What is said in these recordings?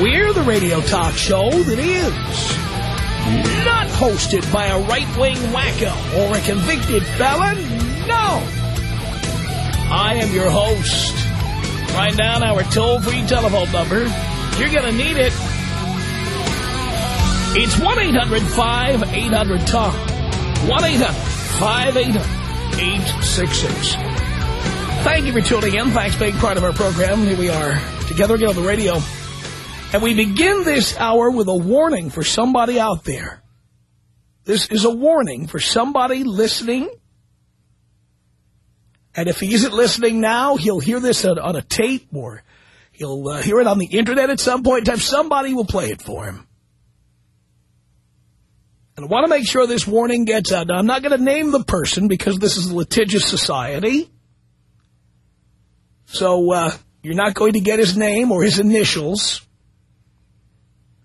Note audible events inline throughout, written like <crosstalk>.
We're the radio talk show that is not hosted by a right-wing wacko or a convicted felon. No. I am your host. Write down our toll-free telephone number. You're going to need it. It's 1-800-5800-TOM. 1-800-5800-866. Thank you for tuning in. Thanks for being part of our program. Here we are together again on the radio. And we begin this hour with a warning for somebody out there. This is a warning for somebody listening. And if he isn't listening now, he'll hear this on, on a tape or he'll uh, hear it on the Internet at some point in time. Somebody will play it for him. And I want to make sure this warning gets out. Now, I'm not going to name the person because this is a litigious society. So uh, you're not going to get his name or his initials.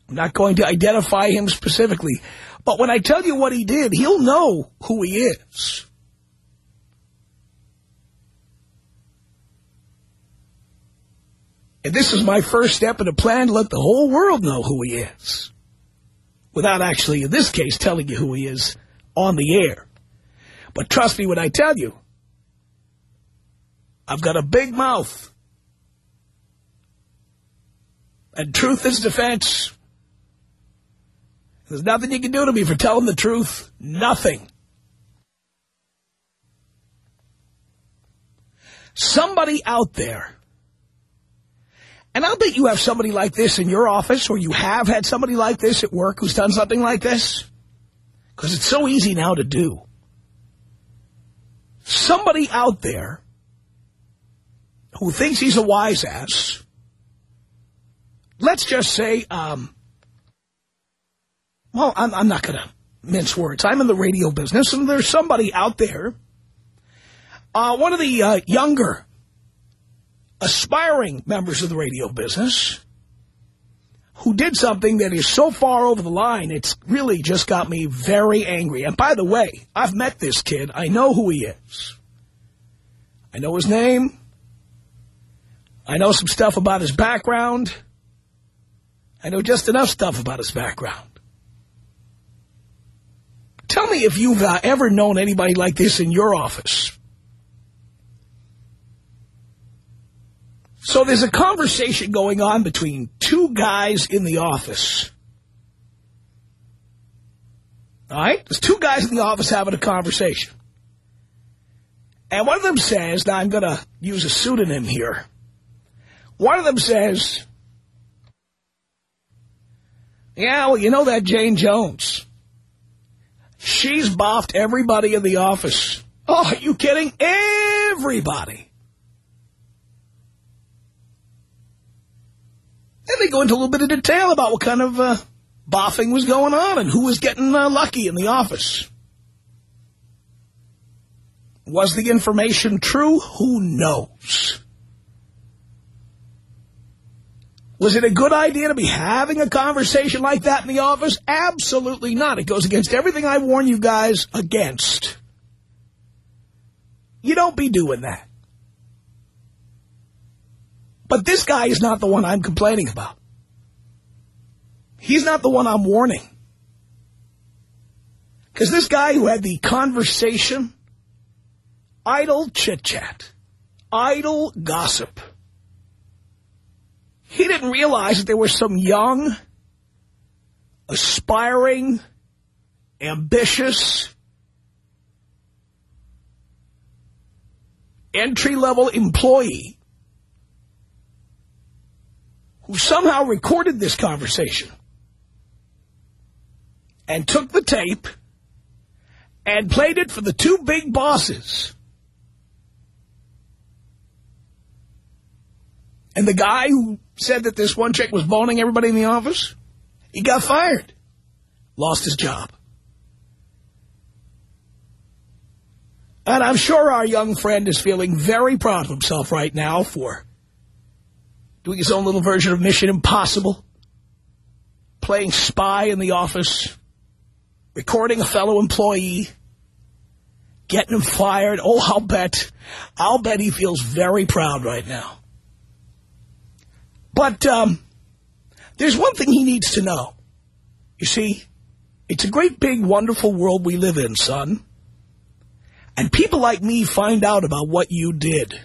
I'm not going to identify him specifically. But when I tell you what he did, he'll know who he is. And this is my first step in a plan to let the whole world know who he is. Without actually, in this case, telling you who he is on the air. But trust me when I tell you, I've got a big mouth. And truth is defense. There's nothing you can do to me for telling the truth. Nothing. Somebody out there, and I'll bet you have somebody like this in your office, or you have had somebody like this at work who's done something like this, because it's so easy now to do. Somebody out there who thinks he's a wise ass, let's just say, um, well, I'm, I'm not going to mince words. I'm in the radio business, and there's somebody out there, uh, one of the uh, younger, aspiring members of the radio business, who did something that is so far over the line, it's really just got me very angry. And by the way, I've met this kid. I know who he is. I know his name. I know some stuff about his background. I know just enough stuff about his background. Tell me if you've uh, ever known anybody like this in your office. So there's a conversation going on between two guys in the office. All right? There's two guys in the office having a conversation. And one of them says, now I'm going to use a pseudonym here. One of them says, yeah, well, you know that Jane Jones. She's boffed everybody in the office. Oh, are you kidding? Everybody. And they go into a little bit of detail about what kind of uh, boffing was going on and who was getting uh, lucky in the office. Was the information true? Who knows? Was it a good idea to be having a conversation like that in the office? Absolutely not. It goes against everything I warn you guys against. You don't be doing that. But this guy is not the one I'm complaining about. He's not the one I'm warning. Because this guy who had the conversation, idle chit-chat, idle gossip, he didn't realize that there were some young, aspiring, ambitious, entry-level employee who somehow recorded this conversation and took the tape and played it for the two big bosses. And the guy who said that this one chick was boning everybody in the office, He got fired. Lost his job. And I'm sure our young friend is feeling very proud of himself right now for doing his own little version of Mission Impossible, playing spy in the office, recording a fellow employee, getting him fired. Oh, I'll bet, I'll bet he feels very proud right now. But um, there's one thing he needs to know. You see, it's a great, big, wonderful world we live in, son. And people like me find out about what you did.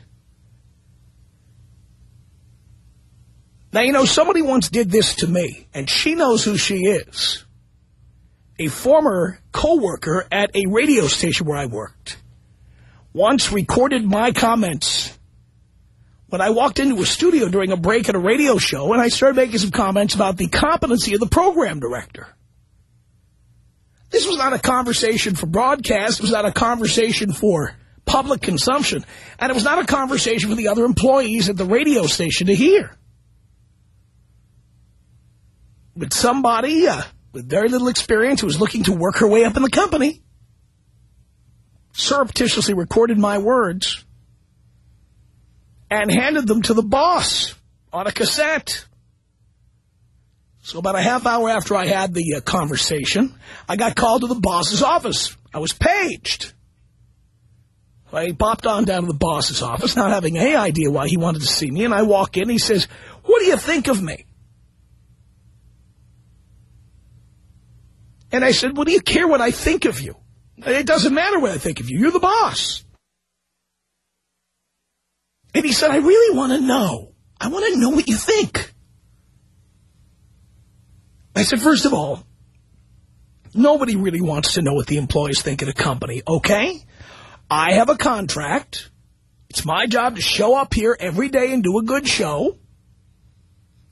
Now, you know, somebody once did this to me, and she knows who she is. A former co-worker at a radio station where I worked once recorded my comments when I walked into a studio during a break at a radio show, and I started making some comments about the competency of the program director. This was not a conversation for broadcast. It was not a conversation for public consumption. And it was not a conversation for the other employees at the radio station to hear. But somebody uh, with very little experience who was looking to work her way up in the company surreptitiously recorded my words and handed them to the boss on a cassette. So about a half hour after I had the uh, conversation, I got called to the boss's office. I was paged. I popped on down to the boss's office, not having any idea why he wanted to see me, and I walk in, he says, what do you think of me? And I said, what do you care what I think of you? It doesn't matter what I think of you. You're the boss. And he said, I really want to know. I want to know what you think. I said, first of all, nobody really wants to know what the employees think of a company, okay? I have a contract. It's my job to show up here every day and do a good show.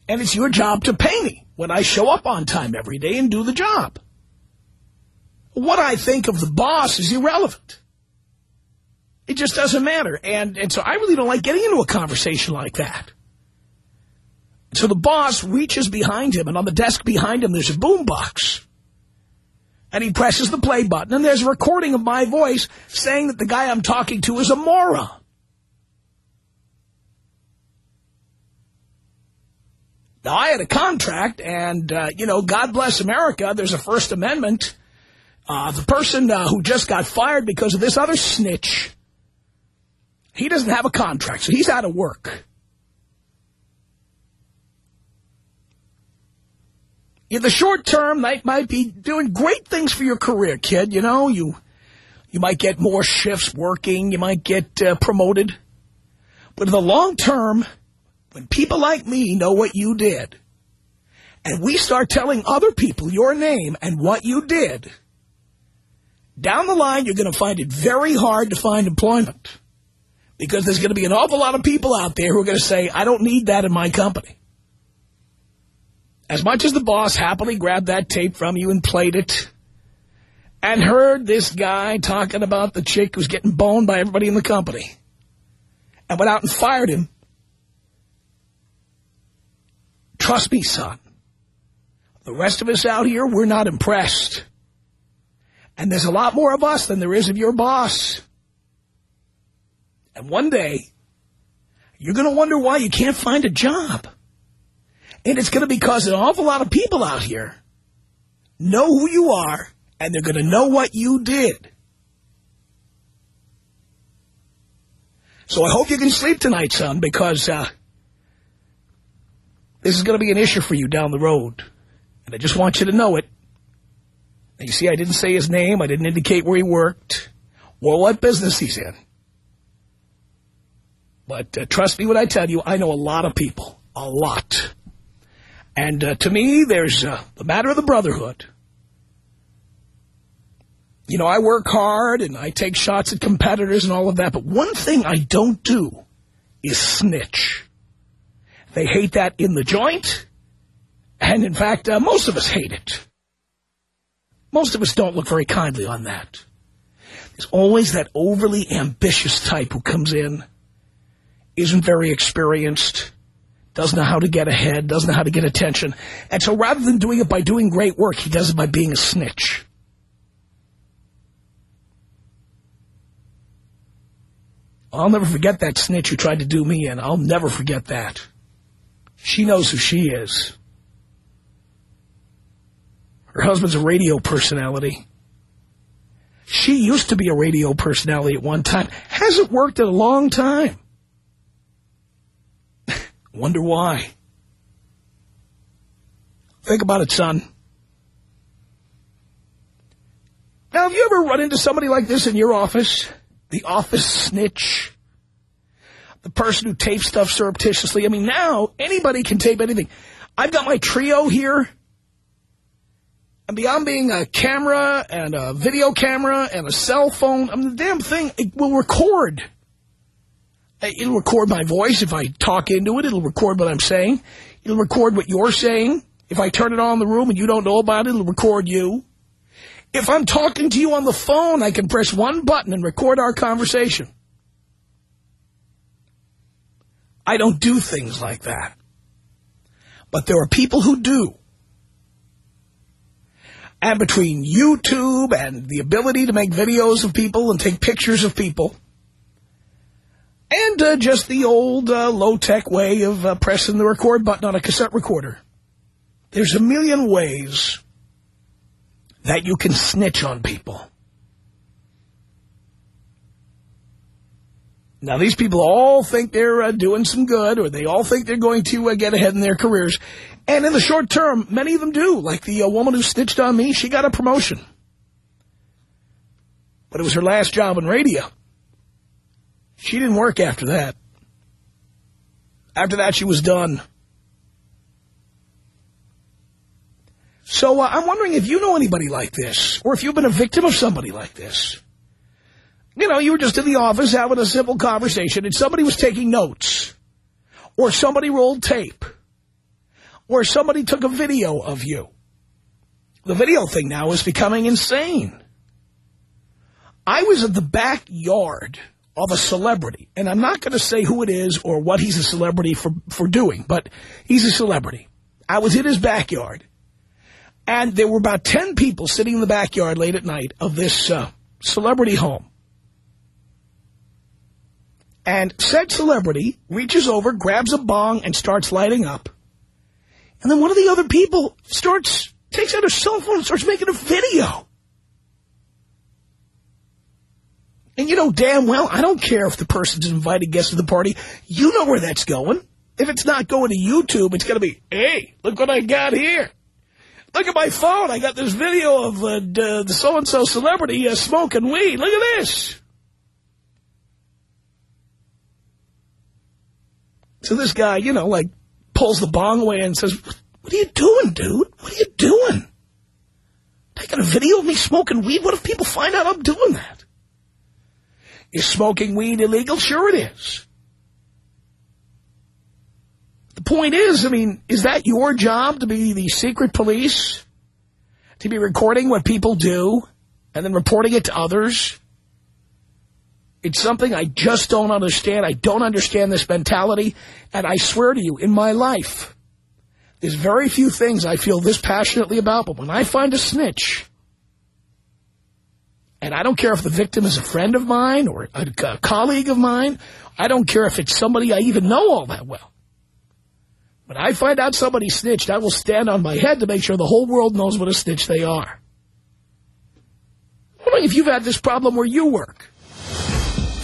And it's your job to pay me when I show up on time every day and do the job. What I think of the boss is irrelevant. It just doesn't matter. And, and so I really don't like getting into a conversation like that. So the boss reaches behind him, and on the desk behind him there's a boombox. And he presses the play button, and there's a recording of my voice saying that the guy I'm talking to is a moron. Now, I had a contract, and, uh, you know, God bless America, there's a First Amendment. Uh, the person uh, who just got fired because of this other snitch, he doesn't have a contract, so he's out of work. in the short term, that might be doing great things for your career, kid. You know, you you might get more shifts working. You might get uh, promoted. But in the long term, when people like me know what you did, and we start telling other people your name and what you did, down the line, you're going to find it very hard to find employment. Because there's going to be an awful lot of people out there who are going to say, I don't need that in my company. As much as the boss happily grabbed that tape from you and played it and heard this guy talking about the chick who's getting boned by everybody in the company and went out and fired him, trust me, son, the rest of us out here, we're not impressed. And there's a lot more of us than there is of your boss. And one day, you're going to wonder why you can't find a job. And it's going to be because an awful lot of people out here know who you are, and they're going to know what you did. So I hope you can sleep tonight, son, because uh, this is going to be an issue for you down the road. And I just want you to know it. You see, I didn't say his name. I didn't indicate where he worked or what business he's in. But uh, trust me when I tell you, I know a lot of people. A lot. And uh, to me, there's uh, the matter of the brotherhood. You know, I work hard and I take shots at competitors and all of that. But one thing I don't do is snitch. They hate that in the joint. And in fact, uh, most of us hate it. Most of us don't look very kindly on that. There's always that overly ambitious type who comes in, isn't very experienced, doesn't know how to get ahead, doesn't know how to get attention. And so rather than doing it by doing great work, he does it by being a snitch. I'll never forget that snitch who tried to do me in. I'll never forget that. She knows who she is. Her husband's a radio personality. She used to be a radio personality at one time. Hasn't worked in a long time. Wonder why. Think about it, son. Now, have you ever run into somebody like this in your office? The office snitch? The person who tapes stuff surreptitiously? I mean, now, anybody can tape anything. I've got my Treo here. And beyond being a camera and a video camera and a cell phone, I mean, the damn thing, it will record. It'll record my voice if I talk into it. It'll record what I'm saying. It'll record what you're saying. If I turn it on in the room and you don't know about it, it'll record you. If I'm talking to you on the phone, I can press one button and record our conversation. I don't do things like that. But there are people who do. And between YouTube and the ability to make videos of people and take pictures of people, and uh, just the old uh, low-tech way of uh, pressing the record button on a cassette recorder, there's a million ways that you can snitch on people. Now, these people all think they're uh, doing some good, or they all think they're going to uh, get ahead in their careers. And in the short term, many of them do. Like the uh, woman who snitched on me, she got a promotion. But it was her last job in radio. She didn't work after that. After that, she was done. So uh, I'm wondering if you know anybody like this, or if you've been a victim of somebody like this. You know, you were just in the office having a simple conversation, and somebody was taking notes, or somebody rolled tape, or somebody took a video of you. The video thing now is becoming insane. I was at the backyard of a celebrity, and I'm not going to say who it is or what he's a celebrity for, for doing, but he's a celebrity. I was in his backyard, and there were about 10 people sitting in the backyard late at night of this uh, celebrity home. And said celebrity reaches over, grabs a bong, and starts lighting up. And then one of the other people starts, takes out her cell phone and starts making a video. And you know damn well, I don't care if the person's invited guest to the party. You know where that's going. If it's not going to YouTube, it's going to be, hey, look what I got here. Look at my phone. I got this video of uh, the so-and-so celebrity uh, smoking weed. Look at this. So this guy, you know, like, pulls the bong away and says, what are you doing, dude? What are you doing? Taking a video of me smoking weed? What if people find out I'm doing that? Is smoking weed illegal? Sure it is. The point is, I mean, is that your job to be the secret police? To be recording what people do and then reporting it to others? It's something I just don't understand. I don't understand this mentality. And I swear to you, in my life, there's very few things I feel this passionately about. But when I find a snitch, and I don't care if the victim is a friend of mine or a, a colleague of mine, I don't care if it's somebody I even know all that well. When I find out somebody snitched, I will stand on my head to make sure the whole world knows what a snitch they are. I'm wondering if you've had this problem where you work.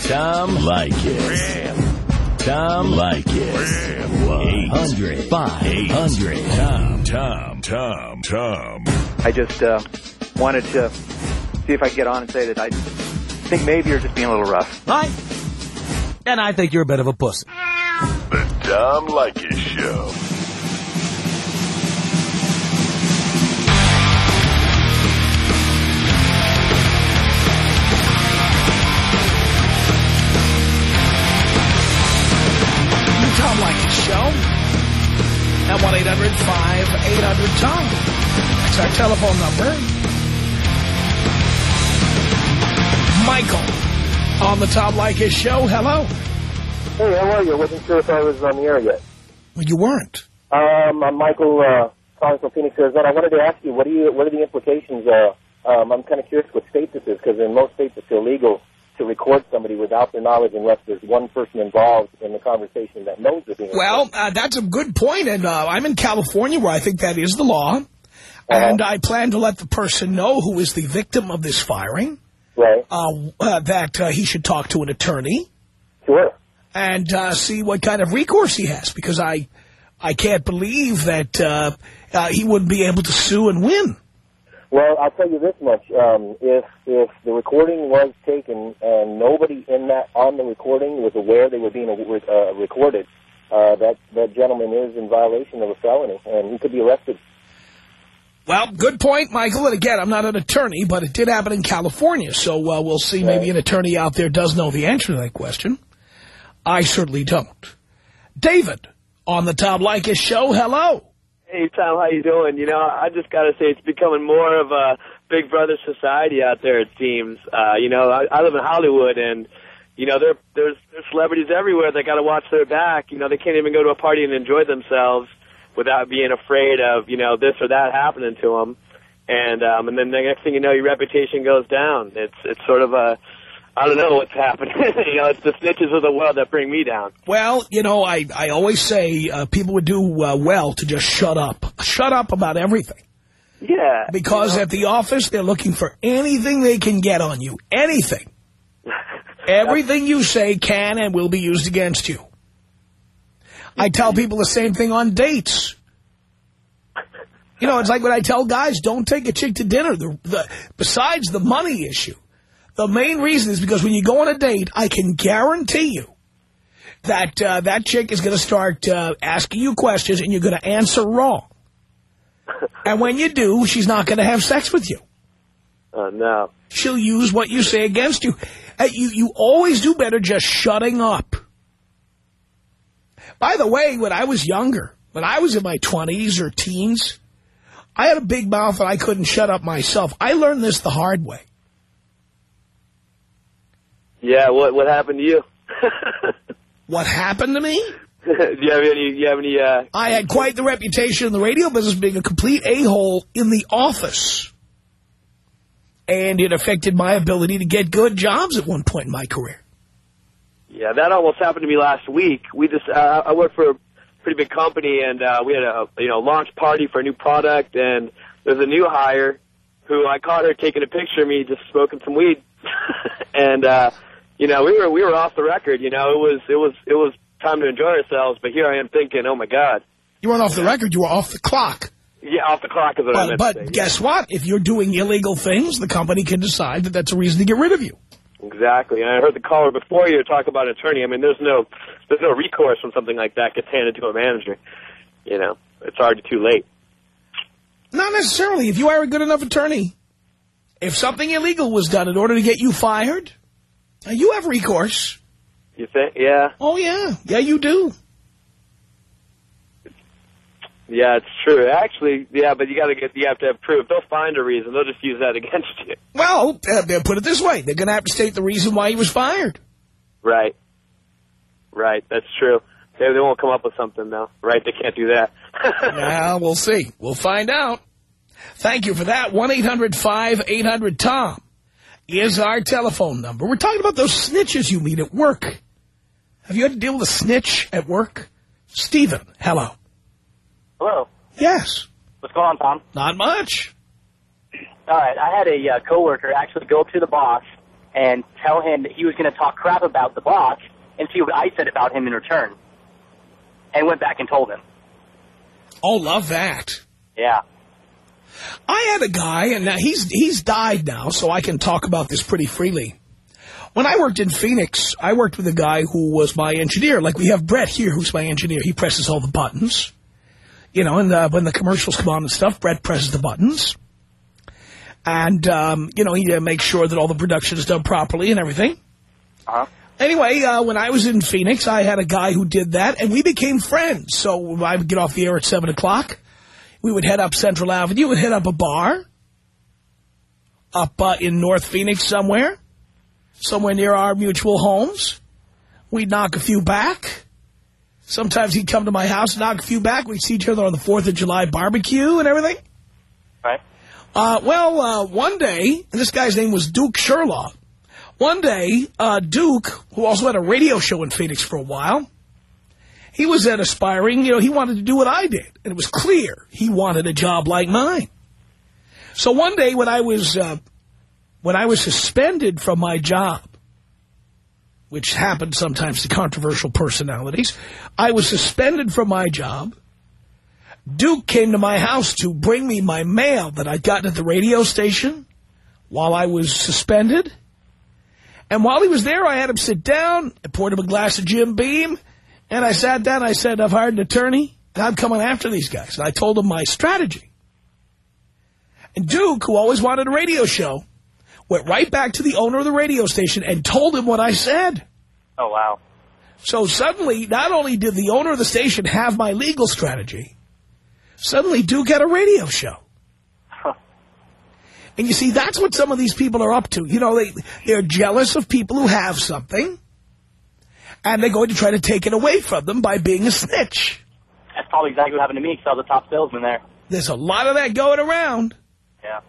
Tom Leykis. Tom Leykis. 800 500 Tom. Tom. Tom. Tom. I just uh, wanted to see if I could get on and say that I think maybe you're just being a little rough. Hi. And I think you're a bit of a pussy. The Tom Leykis Show. The Tom Leykis Show. At 1-800-5800-TOM. That's our telephone number. Michael on the Tom Leykis Show. Hello. Hey, how are you? I wasn't sure if I was on the air yet. Well, you weren't. Um, I'm Michael, uh, calling from Phoenix, Arizona. I wanted to ask you, what are you, what are the implications? Uh, um, I'm kind of curious what state this is, because in most states it's illegal to record somebody without their knowledge unless there's one person involved in the conversation that knows they're being Well, uh, that's a good point, and uh, I'm in California where I think that is the law. And I plan to let the person know who is the victim of this firing Right. uh, uh, that uh, he should talk to an attorney Sure. and uh, see what kind of recourse he has, because I I can't believe that uh, uh, he wouldn't be able to sue and win. Well, I'll tell you this much: um, if if the recording was taken and nobody in that on the recording was aware they were being uh, recorded, uh, that that gentleman is in violation of a felony, and he could be arrested. Well, good point, Michael. And again, I'm not an attorney, but it did happen in California. So uh, we'll see. Maybe an attorney out there does know the answer to that question. I certainly don't. David, on the Tom Leykis show, hello. Hey Tom, how you doing? You know, I just got to say it's becoming more of a Big Brother society out there. It seems. Uh, you know, I, I live in Hollywood, and you know, there there's there's celebrities everywhere. They got to watch their back. You know, they can't even go to a party and enjoy themselves without being afraid of you know this or that happening to them. And um, and then the next thing you know, your reputation goes down. It's it's sort of a I don't know what's <laughs> happening. you know, it's the snitches of the world that bring me down. Well, you know, I, I always say uh, people would do uh, well to just shut up. Shut up about everything. Yeah. Because you know? at the office, they're looking for anything they can get on you. Anything. <laughs> Everything you say can and will be used against you. I tell people the same thing on dates. You know, it's like when I tell guys, don't take a chick to dinner. The, the, besides the money issue, the main reason is because when you go on a date, I can guarantee you that uh, that chick is going to start uh, asking you questions and you're going to answer wrong. And when you do, she's not going to have sex with you. Oh, no. She'll use what you say against you. Uh, you. You always do better just shutting up. By the way, when I was younger, when I was in my 20s or teens, I had a big mouth and I couldn't shut up myself. I learned this the hard way. Yeah, what what happened to you? <laughs> What happened to me? <laughs> do you have any? You have any? Uh, I had quite the reputation in the radio business being a complete a-hole in the office. And it affected my ability to get good jobs at one point in my career. Yeah, that almost happened to me last week. We just uh, I work for a pretty big company, and uh, we had a you know launch party for a new product, and there's a new hire who I caught her taking a picture of me just smoking some weed, <laughs> and uh, you know we were we were off the record. You know it was it was it was time to enjoy ourselves, but here I am thinking, oh my god, You weren't off the record, you were off the clock. yeah, off the clock is what I But, meant but say. guess what? If you're doing illegal things, the company can decide that that's a reason to get rid of you. Exactly, and I heard the caller before you talk about an attorney. I mean, there's no there's no recourse when something like that gets handed to a manager. You know, it's already too late. Not necessarily. If you are a good enough attorney, if something illegal was done in order to get you fired, uh, you have recourse. You think? Yeah, Oh, yeah. Yeah, you do. Yeah, it's true. Actually, yeah, but you got to get you have to have proof. They'll find a reason. They'll just use that <laughs> against you. Well, uh, they'll put it this way. They're going to have to state the reason why he was fired. Right. Right. That's true. They, they won't come up with something though. Right? They can't do that. <laughs> Well, we'll see. We'll find out. Thank you for that. 1-800-5800-TOM is our telephone number. We're talking about those snitches you meet at work. Have you had to deal with a snitch at work? Stephen, hello. Hello. Yes. What's going on, Tom? Not much. All right. I had a uh, coworker actually go up to the boss and tell him that he was going to talk crap about the boss and see what I said about him in return. And went back and told him. Oh, love that. Yeah. I had a guy, and now he's he's died now, so I can talk about this pretty freely. When I worked in Phoenix, I worked with a guy who was my engineer. Like we have Brett here, who's my engineer. He presses all the buttons. You know, and uh, when the commercials come on and stuff, Brett presses the buttons. And, um, you know, he uh, makes sure that all the production is done properly and everything. Uh-huh. Anyway, uh, when I was in Phoenix, I had a guy who did that, and we became friends. So I would get off the air at 7 o'clock. We would head up Central Avenue, would hit up a bar up uh, in North Phoenix somewhere, somewhere near our mutual homes. We'd knock a few back, Sometimes he'd come to my house, knock a few back. We'd see each other on the 4th of July barbecue and everything. Right. Uh, well, uh, one day, and this guy's name was Duke Sherlock. One day, uh, Duke, who also had a radio show in Phoenix for a while, he was an aspiring, you know, he wanted to do what I did. And it was clear he wanted a job like mine. So one day when I was, uh, when I was suspended from my job, which happens sometimes to controversial personalities, I was suspended from my job. Duke came to my house to bring me my mail that I'd gotten at the radio station while I was suspended. And while he was there, I had him sit down, I poured him a glass of Jim Beam, and I sat down, I said, I've hired an attorney, and I'm coming after these guys. And I told him my strategy. And Duke, who always wanted a radio show, went right back to the owner of the radio station and told him what I said. Oh, wow. So suddenly, not only did the owner of the station have my legal strategy, suddenly do get a radio show. And you see, that's what some of these people are up to. You know, they, they're jealous of people who have something, and they're going to try to take it away from them by being a snitch. That's probably exactly what happened to me because I was the top salesman there. There's a lot of that going around. Yeah.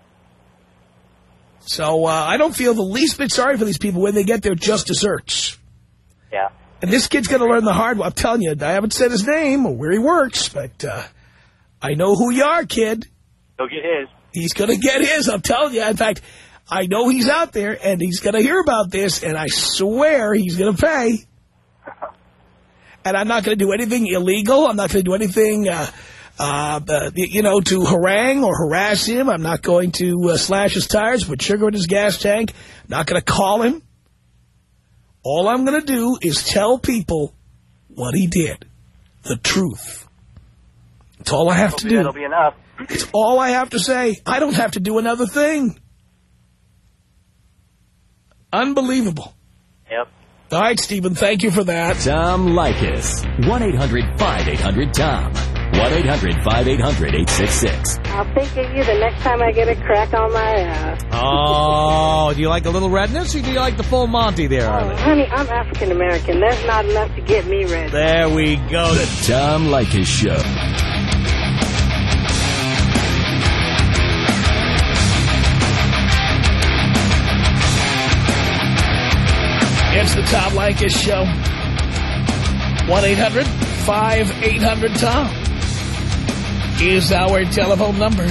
So uh, I don't feel the least bit sorry for these people when they get their just desserts. Yeah. And this kid's going to learn the hard way. I'm telling you, I haven't said his name or where he works, but uh, I know who you are, kid. Go get his. He's going to get his, I'm telling you. In fact, I know he's out there, and he's going to hear about this, and I swear he's going to pay. <laughs> And I'm not going to do anything illegal. I'm not going to do anything, uh, uh, you know, to harangue or harass him. I'm not going to uh, slash his tires, put sugar in his gas tank. I'm not going to call him. All I'm going to do is tell people what he did. The truth. That's all I have to do. that'll be enough. It's all I have to say. I don't have to do another thing. Unbelievable. Yep. All right, Stephen, thank you for that. Tom Leykis. 1-800-5800-TOM. 1-800-5800-866. I'll think of you the next time I get a crack on my ass. Oh, do you like a little redness or do you like the full Monty there, Oh, honey, I'm African American. That's not enough to get me red. There we go. The Tom Leykis Show. It's the Tom Leykis Show. 1-800-5800-TOM is our telephone number.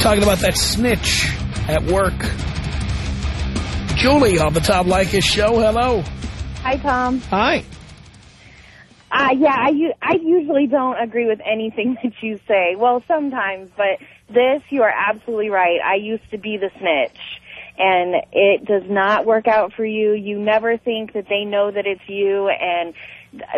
Talking about that snitch at work. Julie on the Tom Leykis Show. Hello. Hi, Tom. Hi. Uh, yeah, I, I usually don't agree with anything <laughs> that you say. Well, sometimes, but this, you are absolutely right. I used to be the snitch. And it does not work out for you. You never think that they know that it's you, and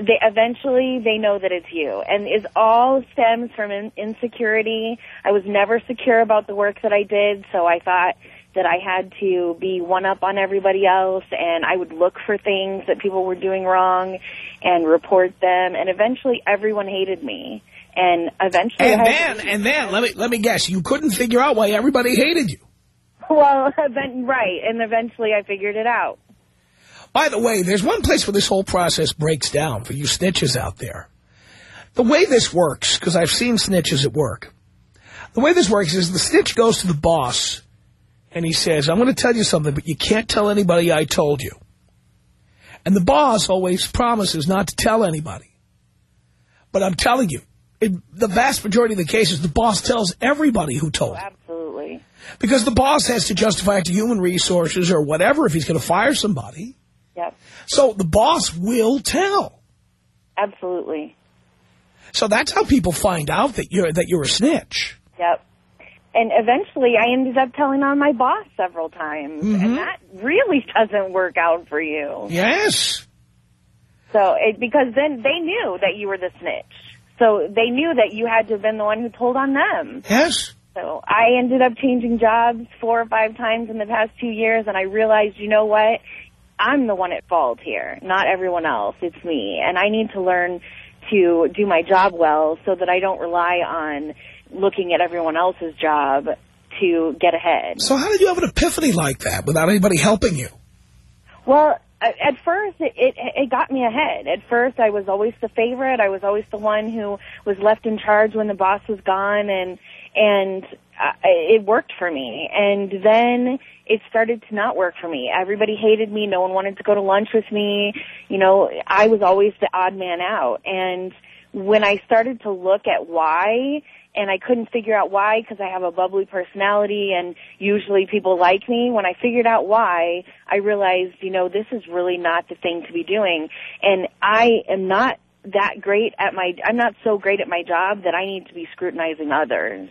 they eventually they know that it's you. And it all stems from in- insecurity. I was never secure about the work that I did, so I thought that I had to be one up on everybody else and I would look for things that people were doing wrong and report them and eventually everyone hated me. And eventually And then, and then, let me let me guess, you couldn't figure out why everybody hated you. well, <laughs> then right, and eventually I figured it out. By the way, there's one place where this whole process breaks down for you snitches out there. The way this works, because I've seen snitches at work, the way this works is the snitch goes to the boss and he says, I'm going to tell you something, but you can't tell anybody I told you. And the boss always promises not to tell anybody. But I'm telling you, in the vast majority of the cases, the boss tells everybody who told him. Absolutely. Because the boss has to justify it to human resources or whatever if he's going to fire somebody. Yep. So the boss will tell. Absolutely. So that's how people find out that you're that you're a snitch. Yep. And eventually I ended up telling on my boss several times. And mm-hmm. that really doesn't work out for you. Yes. So it, because then they knew that you were the snitch. So they knew that you had to have been the one who told on them. Yes. So I ended up changing jobs four or five times in the past two years, and I realized, you know what? I'm the one at fault here, not everyone else. It's me. And I need to learn to do my job well so that I don't rely on looking at everyone else's job to get ahead. So how did you have an epiphany like that without anybody helping you? Well, at at first it, it it got me ahead. At first I was always the favorite. I was always the one who was left in charge when the boss was gone and and uh, it worked for me. And then it started to not work for me. Everybody hated me. No one wanted to go to lunch with me. You know, I was always the odd man out. And when I started to look at why and I couldn't figure out why because I have a bubbly personality and usually people like me. When I figured out why, I realized, you know, this is really not the thing to be doing. And I am not that great at my, I'm not so great at my job that I need to be scrutinizing others.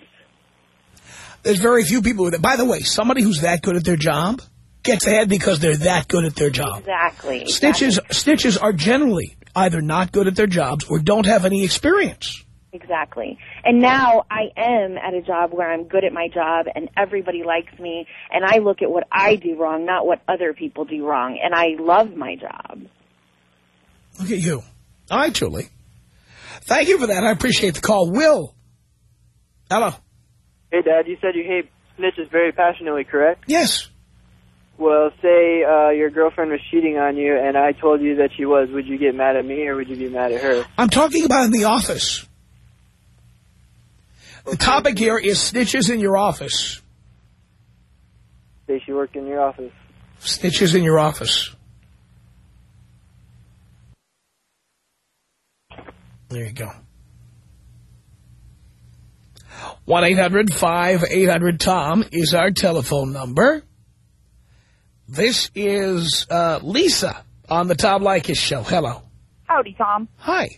There's very few people with it. By the way, somebody who's that good at their job gets ahead because they're that good at their job. Exactly. Snitches, snitches are generally either not good at their jobs or don't have any experience. Exactly. And now I am at a job where I'm good at my job and everybody likes me and I look at what I do wrong, not what other people do wrong. And I love my job. Look at you. All right, Julie. Thank you for that. I appreciate the call. Will. Hello. Hey, Dad, you said you hate snitches very passionately, correct? Yes. Well, say uh, your girlfriend was cheating on you and I told you that she was. Would you get mad at me or would you be mad at her? I'm talking about in the office. The topic here is snitches in your office. Say she worked in your office. Snitches in your office. There you go. 1-800-5800-TOM is our telephone number. This is uh, Lisa on the Tom Leykis show. Hello. Howdy, Tom. Hi.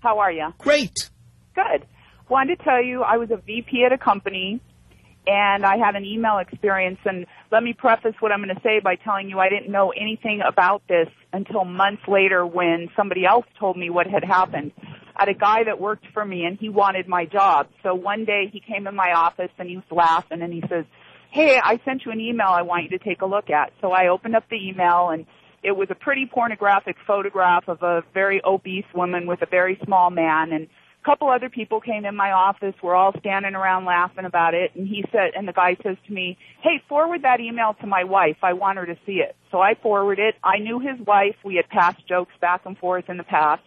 How are you? Great. Good. Wanted to tell you I was a VP at a company and I had an email experience and let me preface what I'm going to say by telling you I didn't know anything about this until months later when somebody else told me what had happened. Had a guy that worked for me and he wanted my job. So one day he came in my office and he was laughing and he says, hey, I sent you an email I want you to take a look at. So I opened up the email and it was a pretty pornographic photograph of a very obese woman with a very small man and a couple other people came in my office. We're all standing around laughing about it. And he said, and the guy says to me, hey, forward that email to my wife. I want her to see it. So I forwarded it. I knew his wife. We had passed jokes back and forth in the past.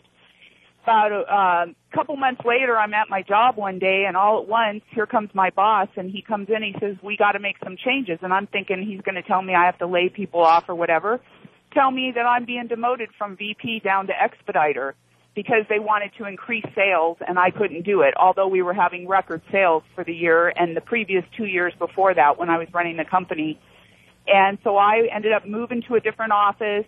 About a uh, couple months later, I'm at my job one day, and all at once, here comes my boss, and he comes in. He says, "We got to make some changes." And I'm thinking he's going to tell me I have to lay people off or whatever. Tell me that I'm being demoted from VP down to expediter because they wanted to increase sales and I couldn't do it, although we were having record sales for the year and the previous two years before that when I was running the company. And so I ended up moving to a different office,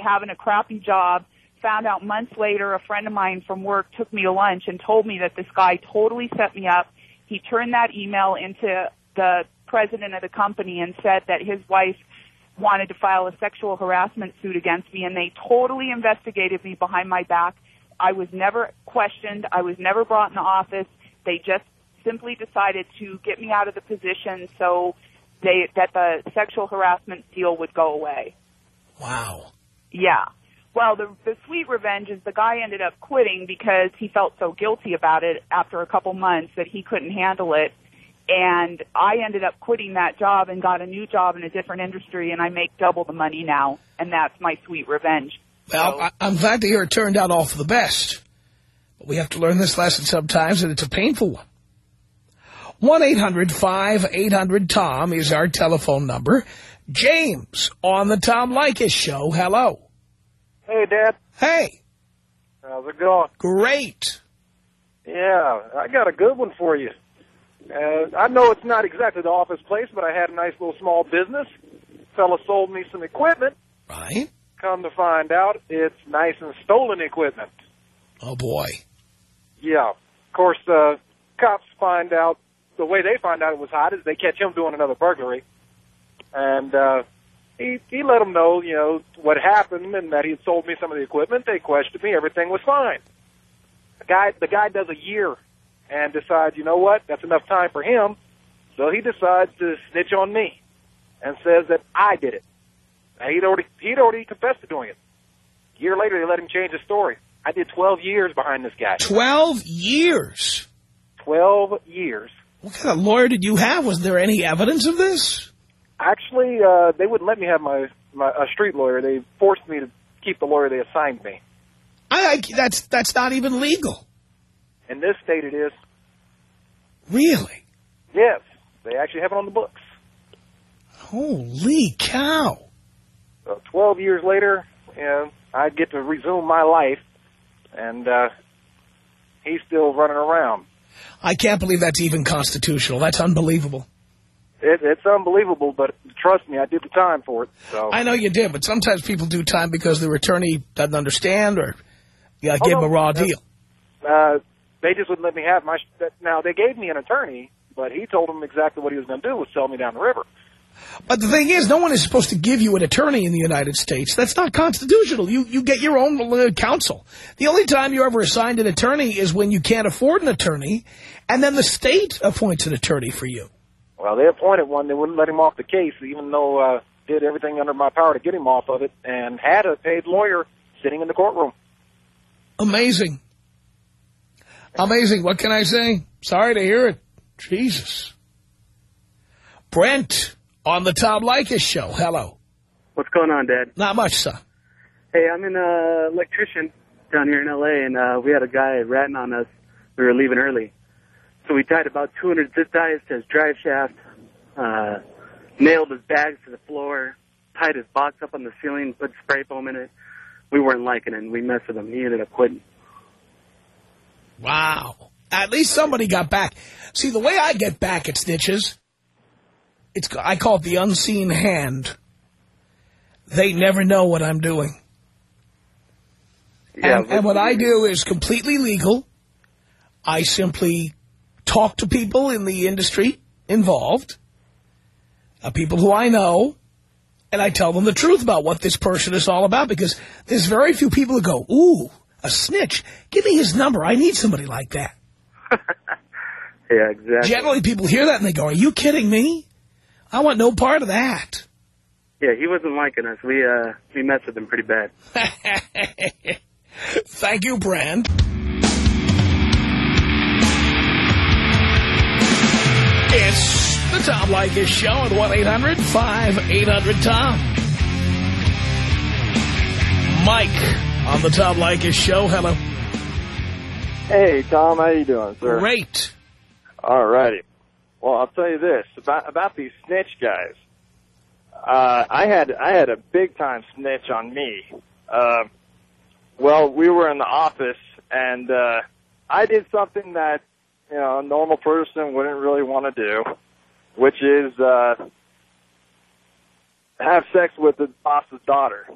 having a crappy job, found out months later a friend of mine from work took me to lunch and told me that this guy totally set me up. He turned that email into the president of the company and said that his wife wanted to file a sexual harassment suit against me and they totally investigated me behind my back I was never questioned. I was never brought in the office. They just simply decided to get me out of the position so they that the sexual harassment deal would go away. Wow. Yeah. Well, the the sweet revenge is the guy ended up quitting because he felt so guilty about it after a couple months that he couldn't handle it. And I ended up quitting that job and got a new job in a different industry and I make double the money now and that's my sweet revenge. Well, I, I'm glad to hear it turned out all for the best. But we have to learn this lesson sometimes, and it's a painful one. 1-800-5800-TOM is our telephone number. James on the Tom Leykis show. Hello. Hey, Dad. Hey. How's it going? Great. Yeah, I got a good one for you. Uh, I know it's not exactly the office place, but I had a nice little small business. Fella sold me some equipment. Right. Come to find out, it's nice and stolen equipment. Oh, boy. Yeah. Of course, uh, cops find out, the way they find out it was hot is they catch him doing another burglary. And uh, he, he let them know, you know, what happened and that he had sold me some of the equipment. They questioned me. Everything was fine. The guy, the guy does a year and decides, you know what, that's enough time for him. So he decides to snitch on me and says that I did it. Now, he'd already he'd already confessed to doing it. A year later, they let him change his story. I did 12 years behind this guy. 12 years? 12 years. What kind of lawyer did you have? Was there any evidence of this? Actually, uh, they wouldn't let me have my my, a street lawyer. They forced me to keep the lawyer they assigned me. I, I that's that's not even legal. In this state, it is. Really? Yes, they actually have it on the books. Holy cow! So Twelve years later, you know, I get to resume my life, and uh, he's still running around. I can't believe that's even constitutional. That's unbelievable. It, it's unbelievable, but trust me, I did the time for it. So I know you did, but sometimes people do time because their attorney doesn't understand or you give them a raw deal. uh, they just wouldn't let me have my. Now they gave me an attorney, but he told them exactly what he was going to do was sell me down the river. But the thing is, no one is supposed to give you an attorney in the United States. That's not constitutional. You you get your own uh, counsel. The only time you're ever assigned an attorney is when you can't afford an attorney, and then the state appoints an attorney for you. Well, they appointed one. They wouldn't let him off the case, even though uh, did everything under my power to get him off of it, and had a paid lawyer sitting in the courtroom. Amazing. Amazing. What can I say? Sorry to hear it. Jesus. Brent on the Tom Leykis show. Hello. What's going on, Dad? Not much, sir. Hey, I'm an uh, electrician down here in L.A., and uh, we had a guy ratting on us. We were leaving early. So we tied about 200 zip ties to his drive shaft, uh, nailed his bags to the floor, tied his box up on the ceiling, put spray foam in it. We weren't liking it, and we messed with him. He ended up quitting. Wow. At least somebody got back. See, the way I get back at snitches, it's I call it the unseen hand. They never know what I'm doing. Yeah, and, and what I do is completely legal. I simply talk to people in the industry involved, uh, people who I know, and I tell them the truth about what this person is all about because there's very few people who go, ooh, a snitch. Give me his number. I need somebody like that. <laughs> Yeah, exactly. Generally, people hear that and they go, are you kidding me? I want no part of that. Yeah, he wasn't liking us. We uh, we messed with him pretty bad. <laughs> Thank you, Brand. It's the Tom Leykis Show at 1-800-5800-TOM. Mike on the Tom Leykis Show. Hello. Hey, Tom, how you doing, sir? Great. All righty. Well, I'll tell you this about about these snitch guys. Uh, I had I had a big time snitch on me. Uh, well, we were in the office, and uh, I did something that you know a normal person wouldn't really want to do, which is uh, have sex with the boss's daughter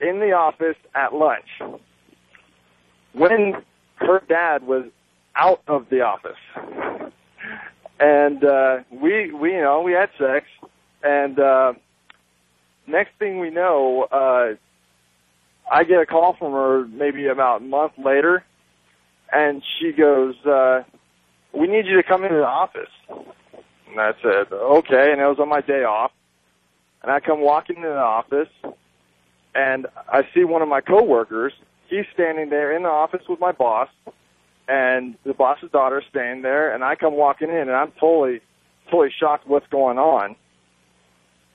in the office at lunch. When her dad was out of the office. And uh we we you know we had sex. And uh next thing we know uh I get a call from her maybe about a month later. And she goes uh we need you to come into the office. And I said okay. And it was on my day off. And I come walking into the office and I see one of my coworkers. He's standing there in the office with my boss and the boss's daughter is standing there, and I come walking in, and I'm totally, totally shocked what's going on.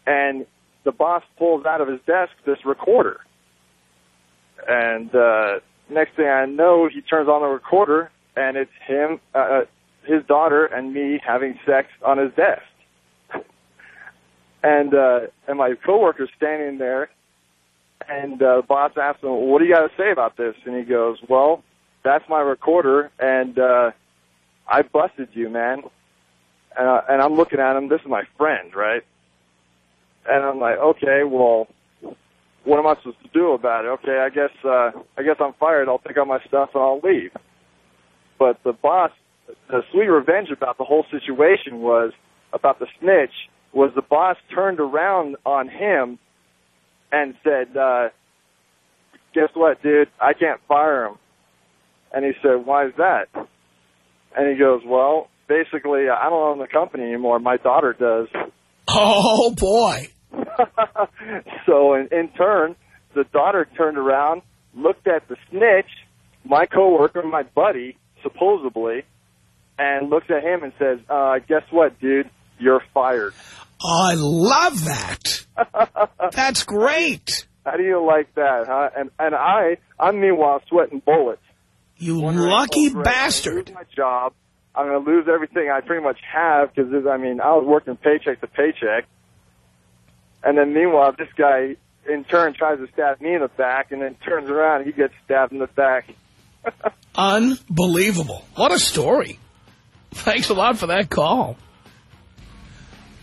And the boss pulls out of his desk this recorder, and uh, next thing I know, he turns on the recorder, and it's him, uh, uh, his daughter, and me having sex on his desk. And uh, and my coworker's standing there, and uh, the boss asks him, "What do you got to say about this?" And he goes, "Well." that's my recorder, and uh, I busted you, man. And, uh, and I'm looking at him. This is my friend, right? And I'm like, okay, well, what am I supposed to do about it? Okay, I guess uh, I guess I'm fired. I'll pick up my stuff and I'll leave. But the boss, the sweet revenge about the whole situation was about the snitch. Was the boss turned around on him and said, uh, "Guess what, dude? I can't fire him." And he said, why is that? And he goes, well, basically, I don't own the company anymore. My daughter does. Oh, boy. <laughs> so in, in turn, the daughter turned around, looked at the snitch, my coworker, my buddy, supposedly, and looks at him and says, uh, guess what, dude? You're fired. I love that. <laughs> That's great. How do you like that, huh? And and I, I'm meanwhile sweating bullets. You Wondering, lucky oh, bastard. My job. I'm going to lose everything I pretty much have because, I mean, I was working paycheck to paycheck. And then meanwhile, this guy in turn tries to stab me in the back and then turns around and he gets stabbed in the back. <laughs> Unbelievable. What a story. Thanks a lot for that call.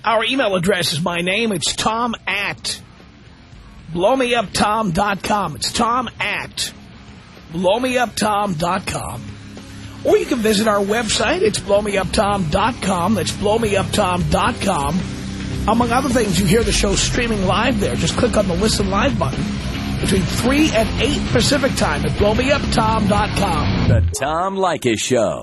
Our email address is my name. It's tom at blowmeuptom.com. It's tom at blowmeuptom.com. Or you can visit our website. It's blowmeuptom.com. That's blowmeuptom.com. Among other things, you hear the show streaming live there. Just click on the Listen Live button between 3 and 8 Pacific time at blowmeuptom.com. The Tom Leykis Show.